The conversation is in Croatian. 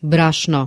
Brašno.